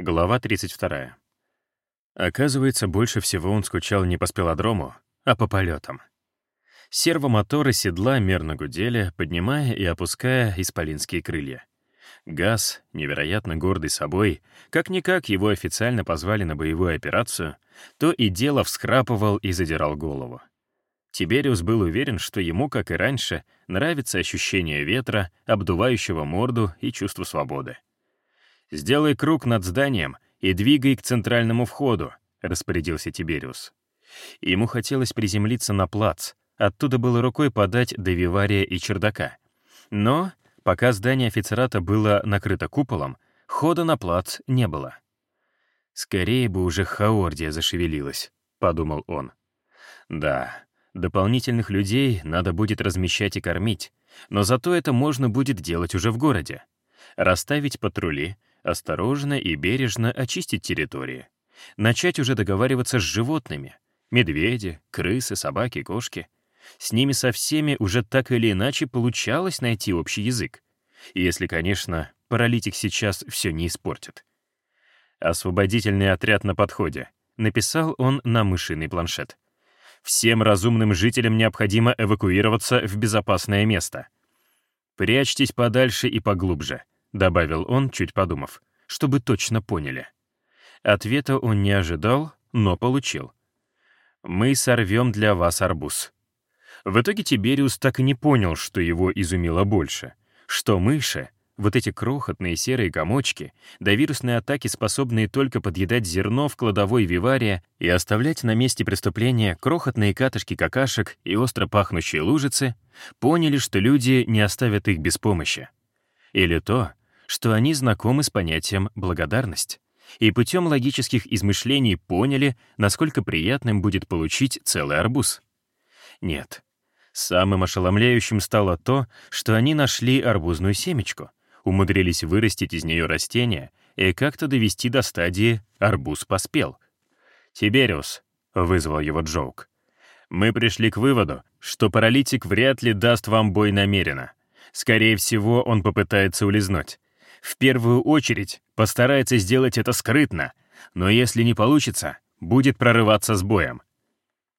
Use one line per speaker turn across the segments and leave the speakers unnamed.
Глава 32. Оказывается, больше всего он скучал не по спелодрому, а по полетам. Сервомоторы седла мерно гудели, поднимая и опуская исполинские крылья. Газ, невероятно гордый собой, как-никак его официально позвали на боевую операцию, то и дело всхрапывал и задирал голову. Тибериус был уверен, что ему, как и раньше, нравится ощущение ветра, обдувающего морду и чувство свободы. «Сделай круг над зданием и двигай к центральному входу», — распорядился Тибериус. Ему хотелось приземлиться на плац, оттуда было рукой подать до вивария и чердака. Но, пока здание офицерата было накрыто куполом, хода на плац не было. «Скорее бы уже Хаордия зашевелилась», — подумал он. «Да, дополнительных людей надо будет размещать и кормить, но зато это можно будет делать уже в городе. Расставить патрули, осторожно и бережно очистить территории. Начать уже договариваться с животными. Медведи, крысы, собаки, кошки. С ними со всеми уже так или иначе получалось найти общий язык. Если, конечно, паралитик сейчас все не испортит. «Освободительный отряд на подходе», — написал он на мышиный планшет. «Всем разумным жителям необходимо эвакуироваться в безопасное место. Прячьтесь подальше и поглубже. — добавил он, чуть подумав, — чтобы точно поняли. Ответа он не ожидал, но получил. «Мы сорвем для вас арбуз». В итоге Тибериус так и не понял, что его изумило больше. Что мыши, вот эти крохотные серые комочки, до вирусной атаки способные только подъедать зерно в кладовой вивария и оставлять на месте преступления крохотные катышки какашек и остро пахнущие лужицы, поняли, что люди не оставят их без помощи. Или то, что они знакомы с понятием «благодарность» и путем логических измышлений поняли, насколько приятным будет получить целый арбуз. Нет. Самым ошеломляющим стало то, что они нашли арбузную семечку, умудрились вырастить из нее растение и как-то довести до стадии «арбуз поспел». «Тибериус», — вызвал его Джоук, — «мы пришли к выводу, что паралитик вряд ли даст вам бой намеренно. Скорее всего, он попытается улизнуть. В первую очередь постарается сделать это скрытно, но если не получится, будет прорываться с боем.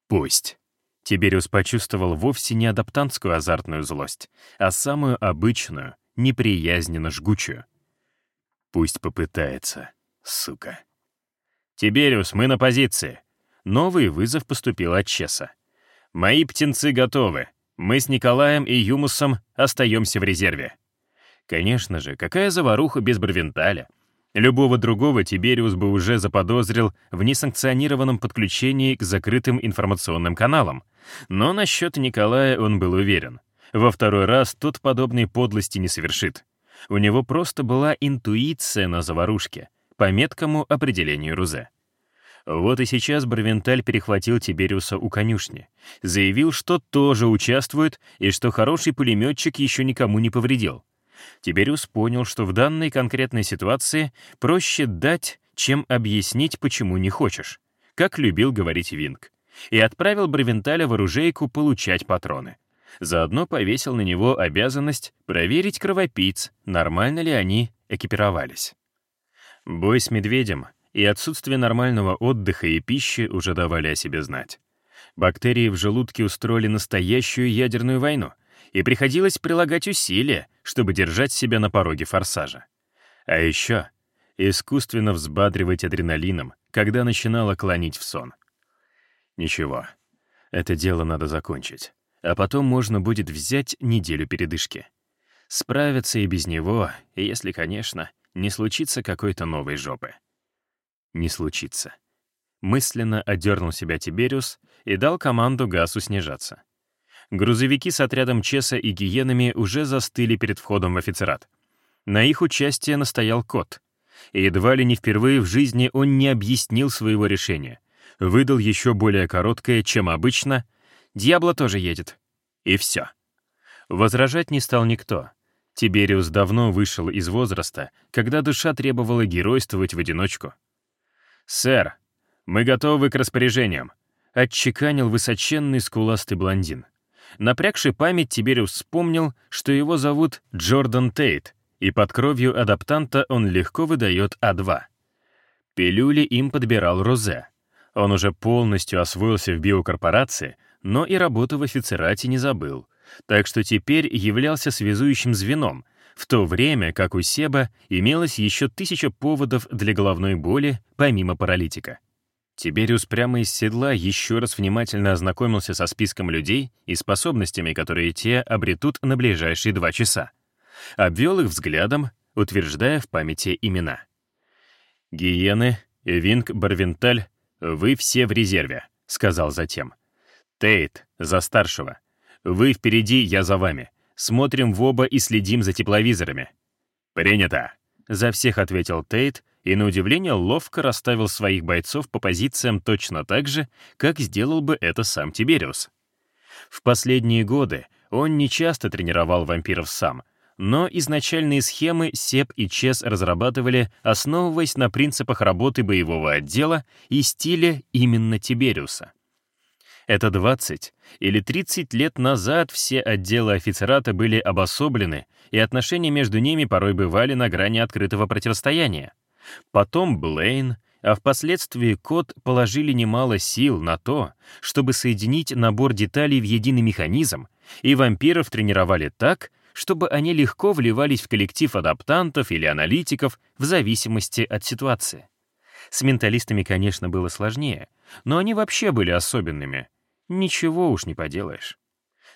Пусть. Тибериус почувствовал вовсе не адаптантскую азартную злость, а самую обычную, неприязненно жгучую. Пусть попытается, сука. «Тибериус, мы на позиции». Новый вызов поступил от Чеса. «Мои птенцы готовы. Мы с Николаем и Юмусом остаемся в резерве». Конечно же, какая заваруха без Барвенталя? Любого другого Тибериус бы уже заподозрил в несанкционированном подключении к закрытым информационным каналам. Но насчет Николая он был уверен. Во второй раз тот подобной подлости не совершит. У него просто была интуиция на заварушке, по меткому определению Рузе. Вот и сейчас Барвенталь перехватил Тибериуса у конюшни, заявил, что тоже участвует и что хороший пулеметчик еще никому не повредил. Тибериус понял, что в данной конкретной ситуации проще дать, чем объяснить, почему не хочешь, как любил говорить Винг, и отправил Бравенталя в оружейку получать патроны. Заодно повесил на него обязанность проверить кровопийц, нормально ли они экипировались. Бой с медведем и отсутствие нормального отдыха и пищи уже давали о себе знать. Бактерии в желудке устроили настоящую ядерную войну — и приходилось прилагать усилия, чтобы держать себя на пороге форсажа. А еще искусственно взбадривать адреналином, когда начинало клонить в сон. Ничего, это дело надо закончить, а потом можно будет взять неделю передышки. Справиться и без него, если, конечно, не случится какой-то новой жопы. Не случится. Мысленно одернул себя Тибериус и дал команду газу снижаться. Грузовики с отрядом Чеса и гиенами уже застыли перед входом в офицерат. На их участие настоял кот. И едва ли не впервые в жизни он не объяснил своего решения. Выдал еще более короткое, чем обычно. «Дьябло тоже едет». И все. Возражать не стал никто. Тибериус давно вышел из возраста, когда душа требовала геройствовать в одиночку. «Сэр, мы готовы к распоряжениям», — отчеканил высоченный скуластый блондин. Напрягший память, Тибериус вспомнил, что его зовут Джордан Тейт, и под кровью адаптанта он легко выдает А2. Пилюли им подбирал Розе. Он уже полностью освоился в биокорпорации, но и работу в офицерате не забыл, так что теперь являлся связующим звеном, в то время как у Себа имелось еще тысяча поводов для головной боли, помимо паралитика. Тибериус прямо из седла еще раз внимательно ознакомился со списком людей и способностями, которые те обретут на ближайшие два часа. Обвел их взглядом, утверждая в памяти имена. «Гиены, Винг, Барвенталь, вы все в резерве», — сказал затем. «Тейт, за старшего. Вы впереди, я за вами. Смотрим в оба и следим за тепловизорами». «Принято», — за всех ответил Тейт и, на удивление, ловко расставил своих бойцов по позициям точно так же, как сделал бы это сам Тибериус. В последние годы он не часто тренировал вампиров сам, но изначальные схемы Сеп и Чес разрабатывали, основываясь на принципах работы боевого отдела и стиле именно Тибериуса. Это 20 или 30 лет назад все отделы офицерата были обособлены, и отношения между ними порой бывали на грани открытого противостояния. Потом Блейн, а впоследствии Кот положили немало сил на то, чтобы соединить набор деталей в единый механизм, и вампиров тренировали так, чтобы они легко вливались в коллектив адаптантов или аналитиков в зависимости от ситуации. С менталистами, конечно, было сложнее, но они вообще были особенными. Ничего уж не поделаешь.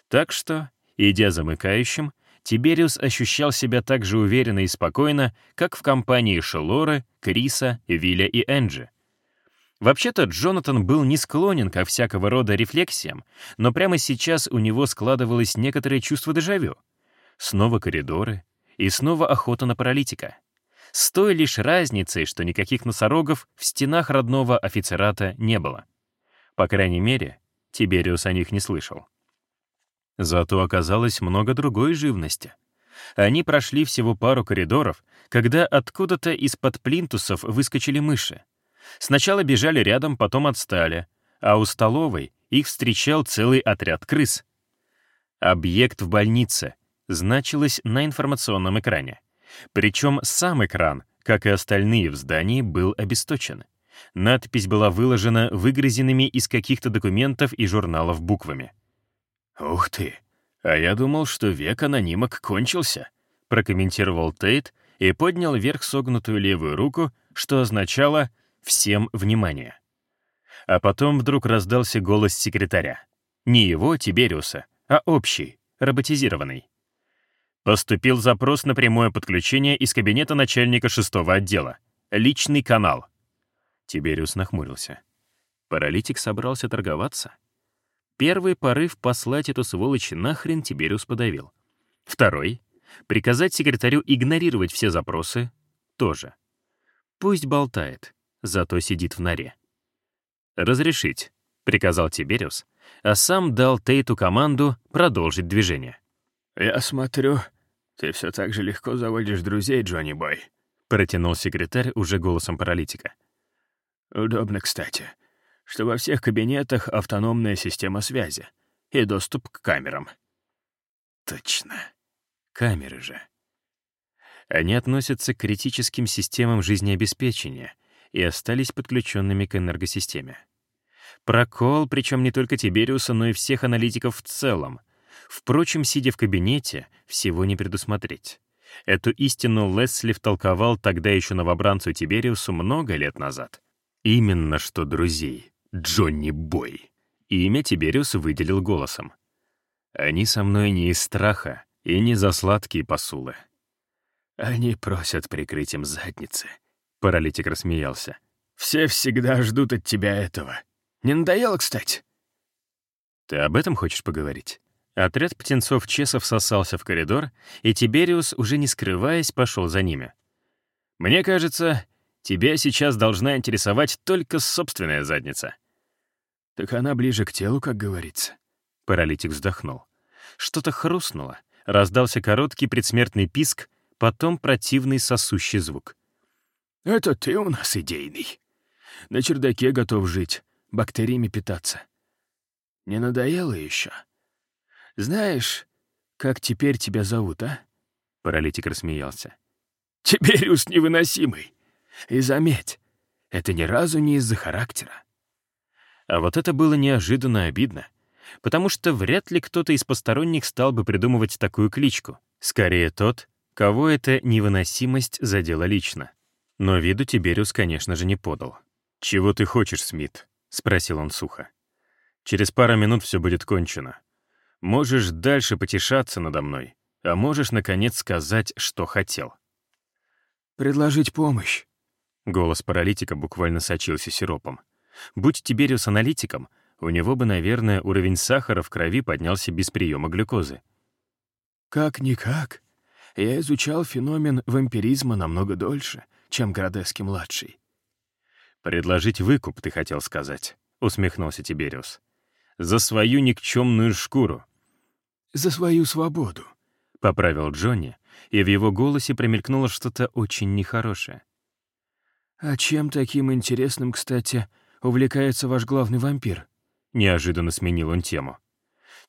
Так что, идя замыкающим, Тибериус ощущал себя так же уверенно и спокойно, как в компании Шелоры, Криса, Виля и Энджи. Вообще-то Джонатан был не склонен ко всякого рода рефлексиям, но прямо сейчас у него складывалось некоторое чувство дежавю. Снова коридоры и снова охота на паралитика. С той лишь разницей, что никаких носорогов в стенах родного офицерата не было. По крайней мере, Тибериус о них не слышал. Зато оказалось много другой живности. Они прошли всего пару коридоров, когда откуда-то из-под плинтусов выскочили мыши. Сначала бежали рядом, потом отстали, а у столовой их встречал целый отряд крыс. «Объект в больнице» значилось на информационном экране. Причем сам экран, как и остальные в здании, был обесточен. Надпись была выложена выгрызенными из каких-то документов и журналов буквами. «Ух ты! А я думал, что век анонимок кончился», — прокомментировал Тейт и поднял вверх согнутую левую руку, что означало «всем внимание». А потом вдруг раздался голос секретаря. Не его, Тибериуса, а общий, роботизированный. Поступил запрос на прямое подключение из кабинета начальника шестого отдела. Личный канал. Тибериус нахмурился. Паралитик собрался торговаться? Первый порыв послать эту сволочь нахрен Тибериус подавил. Второй — приказать секретарю игнорировать все запросы — тоже. Пусть болтает, зато сидит в норе. «Разрешить», — приказал Тибериус, а сам дал Тейту команду продолжить движение.
«Я смотрю, ты все так же легко заводишь друзей, Джонни Бой», —
протянул секретарь уже голосом паралитика.
«Удобно, кстати что во всех кабинетах автономная система связи и доступ к камерам.
Точно. Камеры же. Они относятся к критическим системам жизнеобеспечения и остались подключенными к энергосистеме. Прокол, причем не только Тибериуса, но и всех аналитиков в целом. Впрочем, сидя в кабинете, всего не предусмотреть. Эту истину Лесли втолковал тогда еще новобранцу Тибериусу много лет назад. Именно что друзей. Джонни Бой. Имя Тибериус выделил голосом. Они со мной не из страха и не за сладкие посулы. Они просят прикрыть им задницы. Паралитик рассмеялся.
Все всегда ждут от тебя этого. Не надоело, кстати?
Ты об этом хочешь поговорить? Отряд птенцов-чесов сосался в коридор, и Тибериус, уже не скрываясь, пошел за ними. «Мне кажется, тебя сейчас должна интересовать только собственная задница.
«Так она ближе к телу, как говорится».
Паралитик вздохнул. Что-то хрустнуло, раздался короткий предсмертный писк, потом противный сосущий звук.
«Это ты у нас идейный. На чердаке готов жить, бактериями питаться. Не надоело еще? Знаешь, как теперь тебя зовут, а?»
Паралитик рассмеялся.
«Тибериус невыносимый. И заметь, Это ни разу не из-за характера.
А вот это было неожиданно обидно, потому что вряд ли кто-то из посторонних стал бы придумывать такую кличку. Скорее тот, кого эта невыносимость задела лично. Но виду Тибериус, конечно же, не подал. «Чего ты хочешь, Смит?» — спросил он сухо. «Через пару минут все будет кончено. Можешь дальше потешаться надо мной, а можешь, наконец, сказать, что хотел».
«Предложить помощь».
Голос паралитика буквально сочился сиропом. Будь Тибериус аналитиком, у него бы, наверное, уровень сахара в крови поднялся без приема глюкозы.
«Как-никак. Я изучал феномен вампиризма намного дольше, чем Градески-младший».
«Предложить выкуп, ты хотел сказать», — усмехнулся Тибериус. «За свою никчемную шкуру».
«За свою свободу», —
поправил Джонни, и в его голосе промелькнуло что-то очень нехорошее.
«А чем таким интересным, кстати, увлекается ваш главный вампир?»
Неожиданно сменил он тему.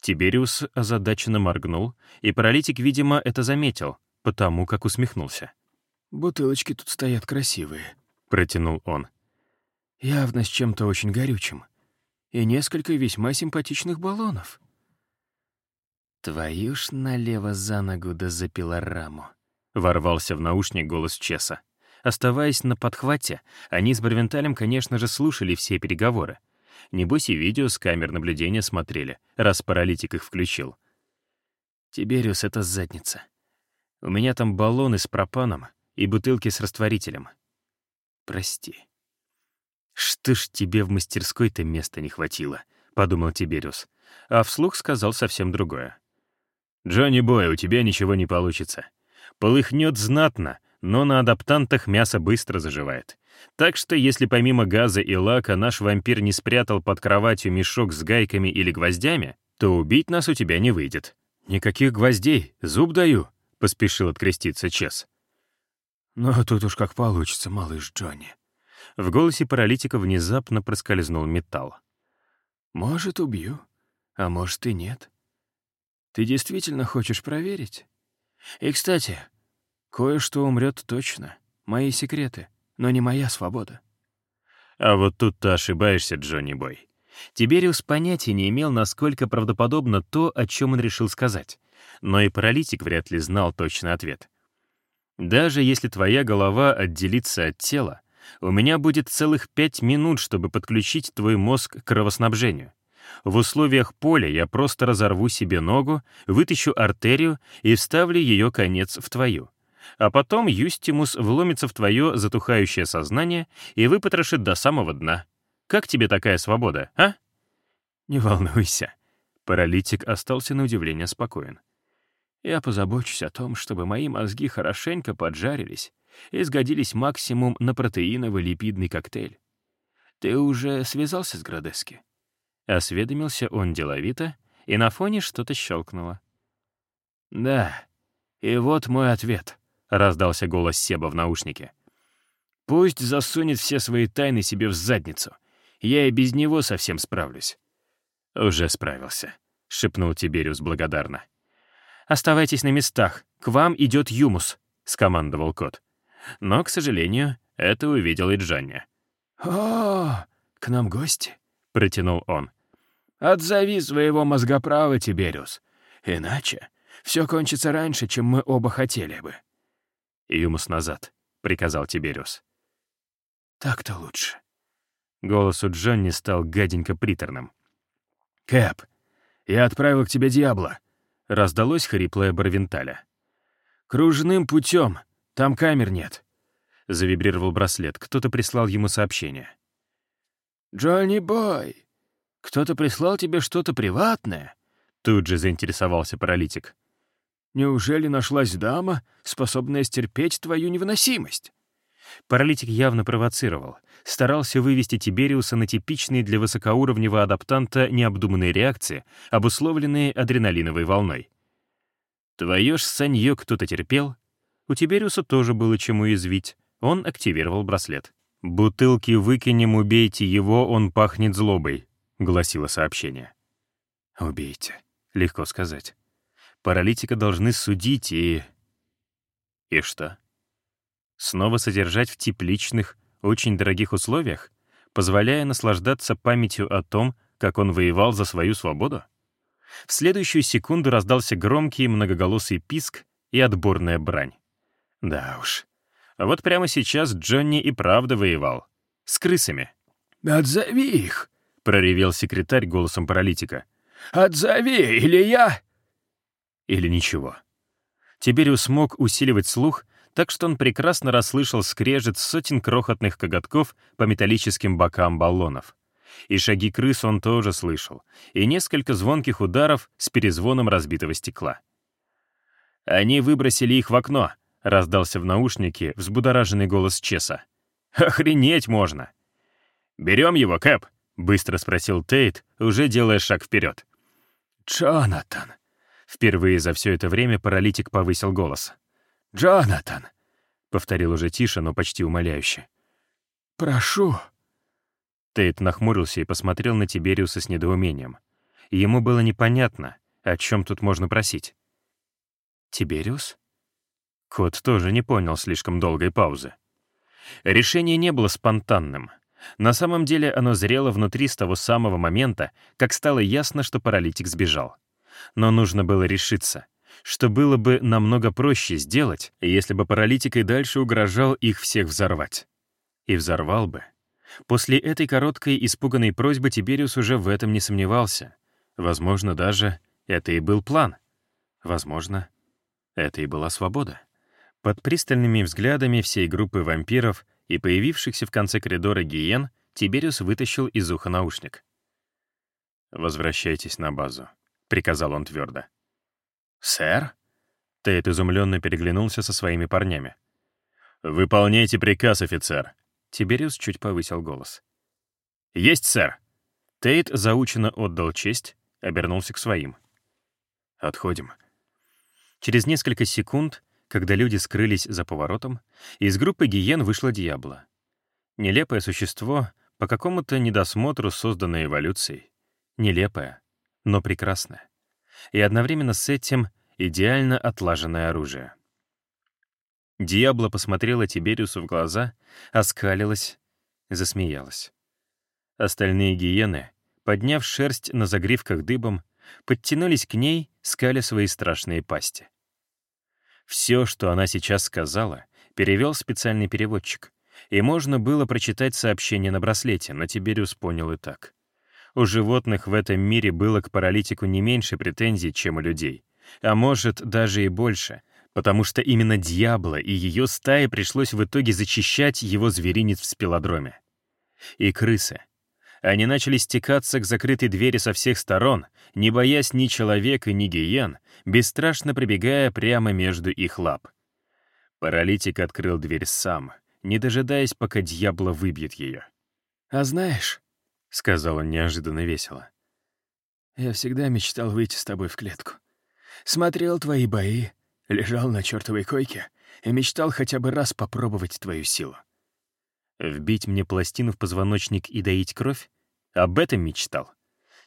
Тибериус озадаченно моргнул, и паралитик, видимо, это заметил, потому как усмехнулся.
«Бутылочки тут стоят красивые», —
протянул он.
«Явно с чем-то очень горючим. И несколько весьма симпатичных баллонов».
«Твою ж налево за ногу да за пилораму», — ворвался в наушник голос Чеса. Оставаясь на подхвате, они с Барвенталем, конечно же, слушали все переговоры. Небось и видео с камер наблюдения смотрели, раз паралитик их включил. «Тибериус — это задница. У меня там баллоны с пропаном и бутылки с растворителем. Прости». «Что ж тебе в мастерской-то места не хватило?» — подумал Тибериус. А вслух сказал совсем другое. «Джонни Бой, у тебя ничего не получится. Полыхнет знатно, но на адаптантах мясо быстро заживает. Так что если помимо газа и лака наш вампир не спрятал под кроватью мешок с гайками или гвоздями, то убить нас у тебя не выйдет. Никаких гвоздей, зуб даю», — поспешил откреститься Чес.
«Ну, тут уж как получится, малыш Джонни».
В голосе паралитика внезапно проскользнул металл.
«Может, убью, а может и нет. Ты действительно хочешь проверить? И, кстати, кое-что умрет точно. Мои секреты, но не моя свобода.
А вот тут ты ошибаешься, Джонни Бой. Тибериус понятия не имел, насколько правдоподобно то, о чем он решил сказать. Но и паралитик вряд ли знал точный ответ. Даже если твоя голова отделится от тела, у меня будет целых пять минут, чтобы подключить твой мозг к кровоснабжению. В условиях поля я просто разорву себе ногу, вытащу артерию и вставлю ее конец в твою. А потом Юстимус вломится в твое затухающее сознание и выпотрошит до самого дна. Как тебе такая свобода, а? Не волнуйся. Паралитик остался на удивление спокоен. Я позабочусь о том, чтобы мои мозги хорошенько поджарились и сгодились максимум на протеиновый липидный коктейль. Ты уже связался с Градески? Осведомился он деловито, и на фоне что-то щелкнуло. «Да, и вот мой ответ», — раздался голос Себа в наушнике. «Пусть засунет все свои тайны себе в задницу. Я и без него совсем справлюсь». «Уже справился», — шепнул Тибериус благодарно. «Оставайтесь на местах, к вам идет Юмус», — скомандовал кот. Но, к сожалению, это увидел и Джанни.
«О, к нам гости», —
протянул он.
Отзови своего мозгоправа, Тибериус. Иначе все кончится раньше, чем мы оба хотели бы».
«Юмус назад», — приказал Тибериус.
«Так-то лучше».
Голос у Джонни стал гаденько приторным.
«Кэп, я отправил к тебе Диабло», —
раздалось хриплое Барвенталя.
«Кружным путем, там камер нет», —
завибрировал браслет. Кто-то прислал ему сообщение.
«Джонни Бой, кто-то прислал тебе что-то приватное?»
Тут же заинтересовался паралитик.
«Неужели нашлась дама, способная стерпеть твою невыносимость?»
Паралитик явно провоцировал, старался вывести Тибериуса на типичные для высокоуровневого адаптанта необдуманные реакции, обусловленные адреналиновой волной. «Твое ж санье кто-то терпел?» У Тибериуса тоже было чем уязвить. Он активировал браслет. «Бутылки выкинем, убейте его, он пахнет злобой. — гласило сообщение. «Убейте», — легко сказать. Паралитика должны судить и... И что? Снова содержать в тепличных, очень дорогих условиях, позволяя наслаждаться памятью о том, как он воевал за свою свободу? В следующую секунду раздался громкий многоголосый писк и отборная брань. Да уж. Вот прямо сейчас Джонни и правда воевал. С крысами.
«Отзови их!»
— проревел секретарь голосом паралитика.
«Отзови, или я...»
Или ничего. Тибериус смог усиливать слух, так что он прекрасно расслышал скрежет сотен крохотных коготков по металлическим бокам баллонов. И шаги крыс он тоже слышал, и несколько звонких ударов с перезвоном разбитого стекла. «Они выбросили их в окно», — раздался в наушнике взбудораженный голос Чеса. «Охренеть можно!» «Берем его, Кэп?» — быстро спросил Тейт, уже делая шаг вперед.
«Джонатан!»
Впервые за все это время паралитик повысил голос.
«Джонатан!»
— повторил уже тише, но почти умоляюще.
«Прошу!»
Тейт нахмурился и посмотрел на Тибериуса с недоумением. Ему было непонятно, о чем тут можно просить. «Тибериус?» Кот тоже не понял слишком долгой паузы. Решение не было спонтанным. На самом деле оно зрело внутри с того самого момента, как стало ясно, что паралитик сбежал. Но нужно было решиться, что было бы намного проще сделать, если бы паралитик и дальше угрожал их всех взорвать. И взорвал бы. После этой короткой испуганной просьбы Тибериус уже в этом не сомневался. Возможно, даже это и был план. Возможно, это и была свобода. Под пристальными взглядами всей группы вампиров и появившихся в конце коридора гиен Тибериус вытащил из уха наушник. «Возвращайтесь на базу», — приказал он твердо.
«Сэр?»
Тейт изумленно переглянулся со своими парнями. «Выполняйте приказ, офицер!» Тибериус чуть повысил голос. «Есть, сэр!» Тейт заученно отдал честь, обернулся к своим. «Отходим». Через несколько секунд, когда люди скрылись за поворотом, из группы гиен вышло Диабло. Нелепое существо, по какому-то недосмотру созданное эволюцией. Нелепое, но прекрасное. И одновременно с этим идеально отлаженное оружие. Диабло посмотрела Тибериусу в глаза, оскалилась, засмеялась. Остальные гиены, подняв шерсть на загривках дыбом, подтянулись к ней, скаля свои страшные пасти. Все, что она сейчас сказала, перевел специальный переводчик, и можно было прочитать сообщение на браслете, но Тибериус понял и так. У животных в этом мире было к паралитику не меньше претензий, чем у людей. А может, даже и больше, потому что именно Дьябло и ее стае пришлось в итоге зачищать его зверинец в спилодроме. И крысы. Они начали стекаться к закрытой двери со всех сторон, не боясь ни человека, ни гиен, бесстрашно пробегая прямо между их лап. Паралитик открыл дверь сам, не дожидаясь, пока дьябло выбьет ее.
«А знаешь, — сказал он неожиданно весело. «Я всегда мечтал выйти с тобой в клетку. Смотрел твои бои, лежал на чертовой койке и мечтал хотя бы раз попробовать твою силу.
Вбить мне пластину в позвоночник и доить кровь? Об этом мечтал.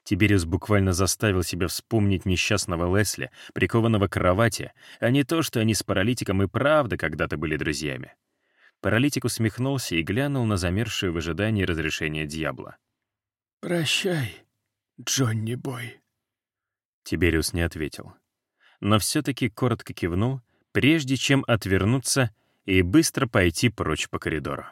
Тибериус буквально заставил себя вспомнить несчастного Лесли, прикованного к кровати, а не то, что они с паралитиком и правда когда-то были друзьями. Паралитик усмехнулся и глянул на замершую в ожидании разрешения дьябла.
«Прощай, Джонни Бой».
Тибериус не ответил. Но все-таки коротко кивнул, прежде чем отвернуться и быстро пойти прочь по коридору.